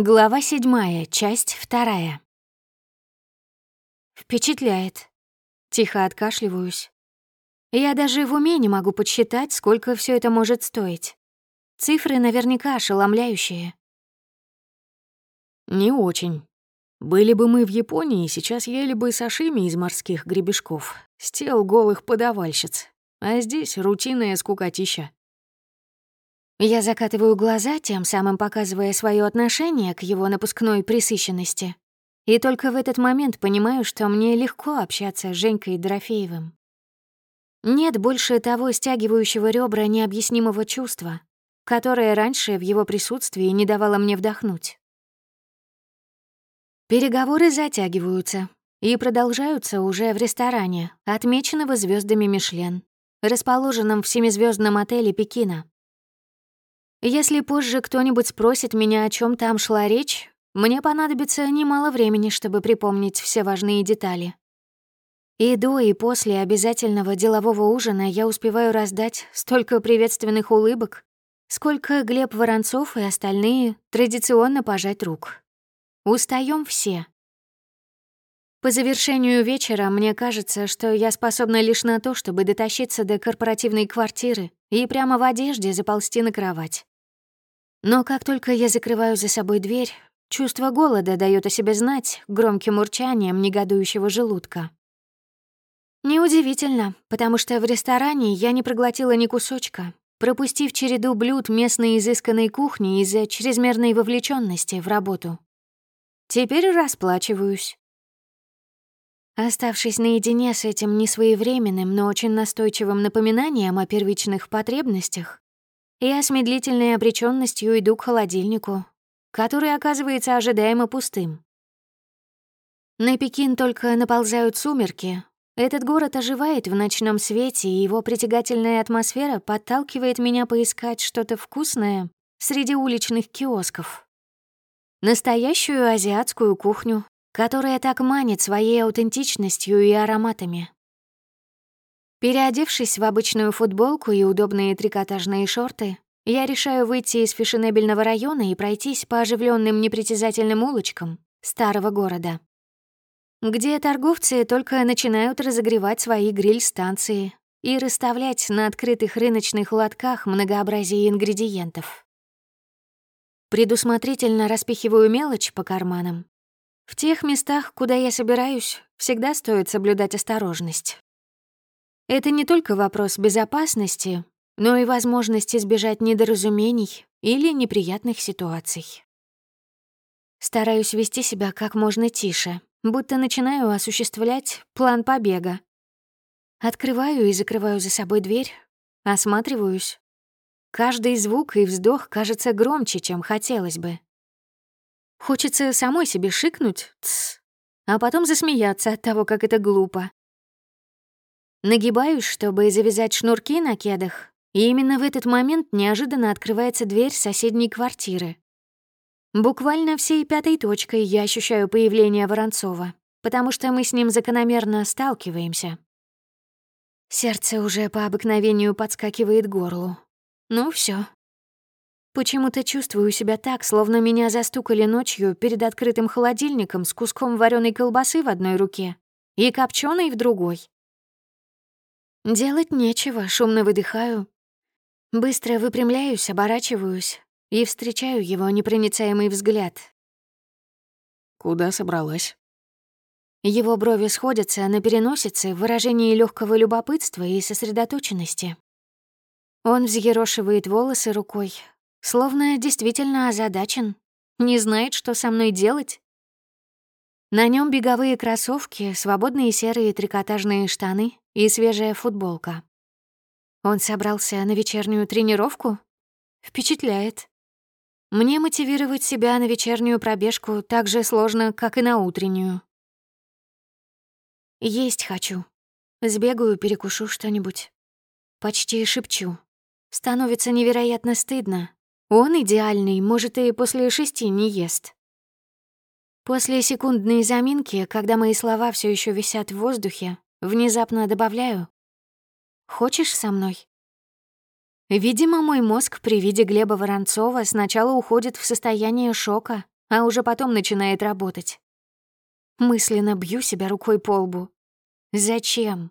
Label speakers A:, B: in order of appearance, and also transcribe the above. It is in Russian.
A: Глава седьмая, часть вторая. Впечатляет. Тихо откашливаюсь. Я даже в уме не могу подсчитать, сколько все это может стоить. Цифры наверняка ошеломляющие.
B: Не очень. Были бы мы в Японии, сейчас ели бы сашими из морских гребешков, с тел голых подавальщиц. А здесь рутинная скукотища.
A: Я закатываю глаза, тем самым показывая свое отношение к его напускной присыщенности. И только в этот момент понимаю, что мне легко общаться с Женькой Дорофеевым. Нет больше того стягивающего ребра необъяснимого чувства, которое раньше в его присутствии не давало мне вдохнуть. Переговоры затягиваются и продолжаются уже в ресторане, отмеченного звездами Мишлен, расположенном в семизвездном отеле Пекина. Если позже кто-нибудь спросит меня, о чем там шла речь, мне понадобится немало времени, чтобы припомнить все важные детали. И до, и после обязательного делового ужина я успеваю раздать столько приветственных улыбок, сколько Глеб Воронцов и остальные традиционно пожать рук. Устаем все. По завершению вечера мне кажется, что я способна лишь на то, чтобы дотащиться до корпоративной квартиры и прямо в одежде заползти на кровать. Но как только я закрываю за собой дверь, чувство голода дает о себе знать громким урчанием негодующего желудка. Неудивительно, потому что в ресторане я не проглотила ни кусочка, пропустив череду блюд местной изысканной кухни из-за чрезмерной вовлеченности в работу. Теперь расплачиваюсь. Оставшись наедине с этим несвоевременным, но очень настойчивым напоминанием о первичных потребностях, я с медлительной обречённостью иду к холодильнику, который оказывается ожидаемо пустым. На Пекин только наползают сумерки. Этот город оживает в ночном свете, и его притягательная атмосфера подталкивает меня поискать что-то вкусное среди уличных киосков. Настоящую азиатскую кухню, которая так манит своей аутентичностью и ароматами. Переодевшись в обычную футболку и удобные трикотажные шорты, я решаю выйти из фешенебельного района и пройтись по оживленным непритязательным улочкам старого города, где торговцы только начинают разогревать свои гриль-станции и расставлять на открытых рыночных лотках многообразие ингредиентов. Предусмотрительно распихиваю мелочь по карманам. В тех местах, куда я собираюсь, всегда стоит соблюдать осторожность. Это не только вопрос безопасности, но и возможность избежать недоразумений или неприятных ситуаций. Стараюсь вести себя как можно тише, будто начинаю осуществлять план побега. Открываю и закрываю за собой дверь, осматриваюсь. Каждый звук и вздох кажется громче, чем хотелось бы. Хочется самой себе шикнуть, тс, а потом засмеяться от того, как это глупо. Нагибаюсь, чтобы завязать шнурки на кедах, и именно в этот момент неожиданно открывается дверь соседней квартиры. Буквально всей пятой точкой я ощущаю появление Воронцова, потому что мы с ним закономерно сталкиваемся. Сердце уже по обыкновению подскакивает к горлу. Ну все. Почему-то чувствую себя так, словно меня застукали ночью перед открытым холодильником с куском вареной колбасы в одной руке и копченой в другой. Делать нечего, шумно выдыхаю. Быстро выпрямляюсь, оборачиваюсь и встречаю его непроницаемый взгляд.
B: «Куда собралась?»
A: Его брови сходятся на переносице в выражении легкого любопытства и сосредоточенности. Он взъерошивает волосы рукой, словно действительно озадачен, не знает, что со мной делать. На нем беговые кроссовки, свободные серые трикотажные штаны и свежая футболка. Он собрался на вечернюю тренировку? Впечатляет. Мне мотивировать себя на вечернюю пробежку так же сложно, как и на утреннюю. Есть хочу. Сбегаю, перекушу что-нибудь. Почти шепчу. Становится невероятно стыдно. Он идеальный, может, и после шести не ест. После секундной заминки, когда мои слова все еще висят в воздухе, Внезапно добавляю. «Хочешь со мной?» Видимо, мой мозг при виде Глеба Воронцова сначала уходит в состояние шока, а уже потом начинает работать. Мысленно бью себя рукой по лбу. Зачем?